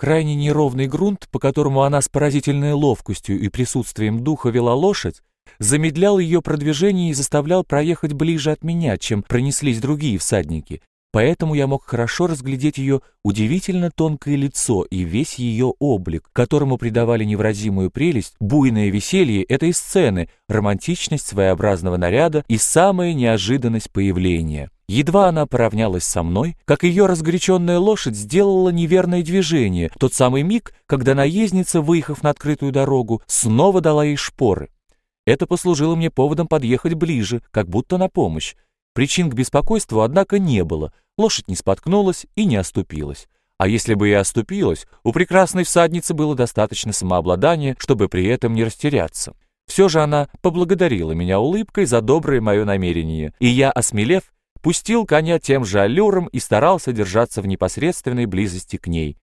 Крайне неровный грунт, по которому она с поразительной ловкостью и присутствием духа вела лошадь, замедлял ее продвижение и заставлял проехать ближе от меня, чем пронеслись другие всадники, Поэтому я мог хорошо разглядеть ее удивительно тонкое лицо и весь ее облик, которому придавали невразимую прелесть, буйное веселье этой сцены, романтичность своеобразного наряда и самая неожиданность появления. Едва она поравнялась со мной, как ее разгоряченная лошадь сделала неверное движение, тот самый миг, когда наездница, выехав на открытую дорогу, снова дала ей шпоры. Это послужило мне поводом подъехать ближе, как будто на помощь. Причин к беспокойству, однако, не было. Лошадь не споткнулась и не оступилась. А если бы и оступилась, у прекрасной всадницы было достаточно самообладания, чтобы при этом не растеряться. Все же она поблагодарила меня улыбкой за доброе мое намерение, и я, осмелев, пустил коня тем же аллюром и старался держаться в непосредственной близости к ней.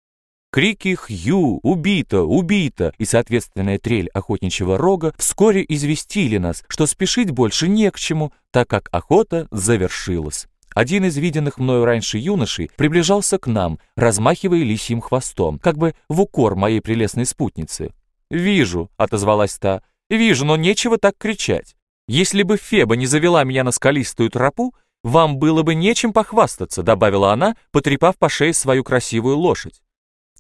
Крики «Хью! Убито! Убито!» и соответственная трель охотничьего рога вскоре известили нас, что спешить больше не к чему, так как охота завершилась. Один из виденных мною раньше юношей приближался к нам, размахивая лисьим хвостом, как бы в укор моей прелестной спутнице. «Вижу», — отозвалась та, — «вижу, но нечего так кричать. Если бы Феба не завела меня на скалистую тропу, вам было бы нечем похвастаться», — добавила она, потрепав по шее свою красивую лошадь.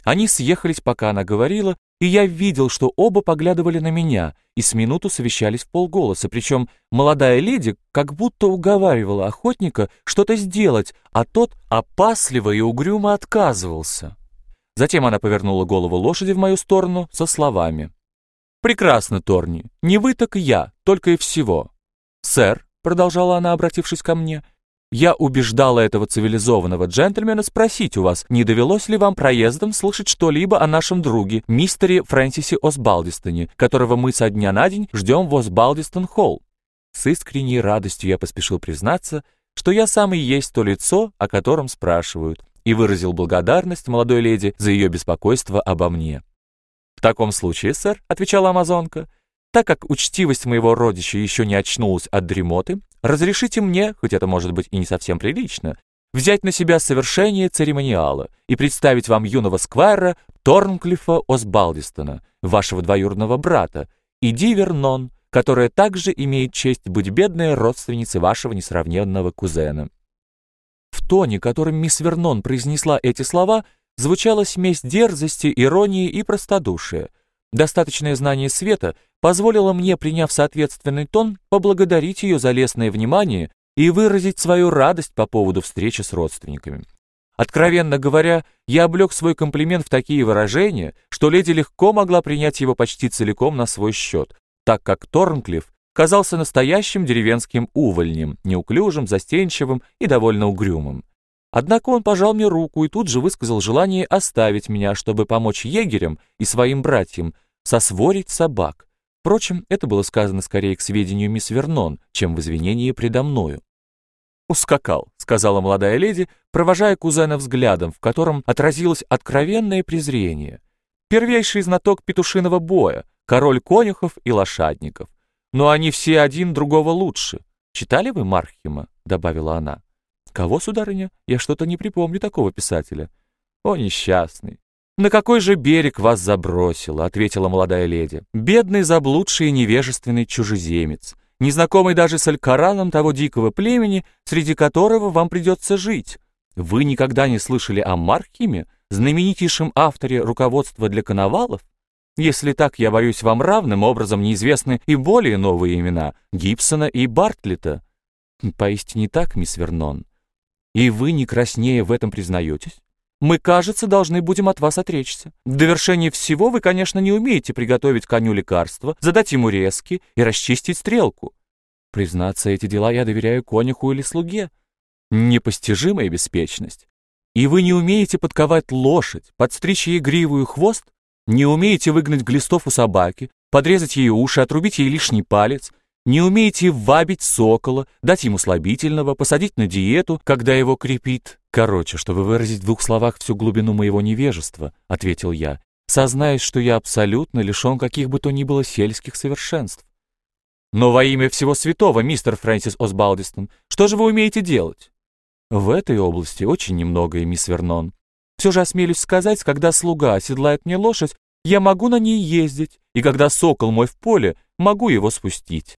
Они съехались, пока она говорила, и я видел, что оба поглядывали на меня и с минуту совещались в полголоса, причем молодая леди как будто уговаривала охотника что-то сделать, а тот опасливо и угрюмо отказывался. Затем она повернула голову лошади в мою сторону со словами. «Прекрасно, Торни, не вы, так я, только и всего». «Сэр», — продолжала она, обратившись ко мне, — я убеждала этого цивилизованного джентльмена спросить у вас, не довелось ли вам проездом слышать что-либо о нашем друге, мистере Фрэнсисе Осбалдистоне, которого мы со дня на день ждем в Осбалдистон-холл. С искренней радостью я поспешил признаться, что я сам и есть то лицо, о котором спрашивают, и выразил благодарность молодой леди за ее беспокойство обо мне. «В таком случае, сэр», — отвечала амазонка, так как учтивость моего родича еще не очнулась от дремоты, разрешите мне, хоть это может быть и не совсем прилично, взять на себя совершение церемониала и представить вам юного сквайра Торнклифа Осбалдистона, вашего двоюродного брата, и Ди Вернон, которая также имеет честь быть бедной родственницей вашего несравненного кузена». В тоне, которым мисс Вернон произнесла эти слова, звучала смесь дерзости, иронии и простодушия. Достаточное знание света позволило мне, приняв соответственный тон, поблагодарить ее за лестное внимание и выразить свою радость по поводу встречи с родственниками. Откровенно говоря, я облег свой комплимент в такие выражения, что леди легко могла принять его почти целиком на свой счет, так как Торнклифф казался настоящим деревенским увольнем, неуклюжим, застенчивым и довольно угрюмым. Однако он пожал мне руку и тут же высказал желание оставить меня, чтобы помочь егерям и своим братьям сосворить собак. Впрочем, это было сказано скорее к сведению мисс Вернон, чем в извинении предо мною. «Ускакал», — сказала молодая леди, провожая кузена взглядом, в котором отразилось откровенное презрение. «Первейший знаток петушиного боя, король конюхов и лошадников. Но они все один другого лучше. Читали вы Мархима?» — добавила она. «Кого, сударыня? Я что-то не припомню такого писателя». «О, несчастный! «На какой же берег вас забросило?» — ответила молодая леди. «Бедный, заблудший и невежественный чужеземец, незнакомый даже с алькараном того дикого племени, среди которого вам придется жить. Вы никогда не слышали о Мархиме, знаменитейшем авторе руководства для коновалов? Если так, я боюсь, вам равным образом неизвестны и более новые имена — Гибсона и Бартлета. Поистине так, мисс Вернон. И вы не краснее в этом признаетесь? Мы, кажется, должны будем от вас отречься. В довершение всего вы, конечно, не умеете приготовить коню лекарство, задать ему резки и расчистить стрелку. Признаться, эти дела я доверяю конюху или слуге. Непостижимая беспечность. И вы не умеете подковать лошадь, подстричь ей гриву и хвост, не умеете выгнать глистов у собаки, подрезать ей уши, отрубить ей лишний палец, не умеете вабить сокола, дать ему слабительного, посадить на диету, когда его крепит, «Короче, чтобы выразить в двух словах всю глубину моего невежества», — ответил я, сознаясь, что я абсолютно лишен каких бы то ни было сельских совершенств. «Но во имя всего святого, мистер Фрэнсис Осбалдистон, что же вы умеете делать?» «В этой области очень немногое, мисс Вернон. Все же осмелюсь сказать, когда слуга оседлает мне лошадь, я могу на ней ездить, и когда сокол мой в поле, могу его спустить.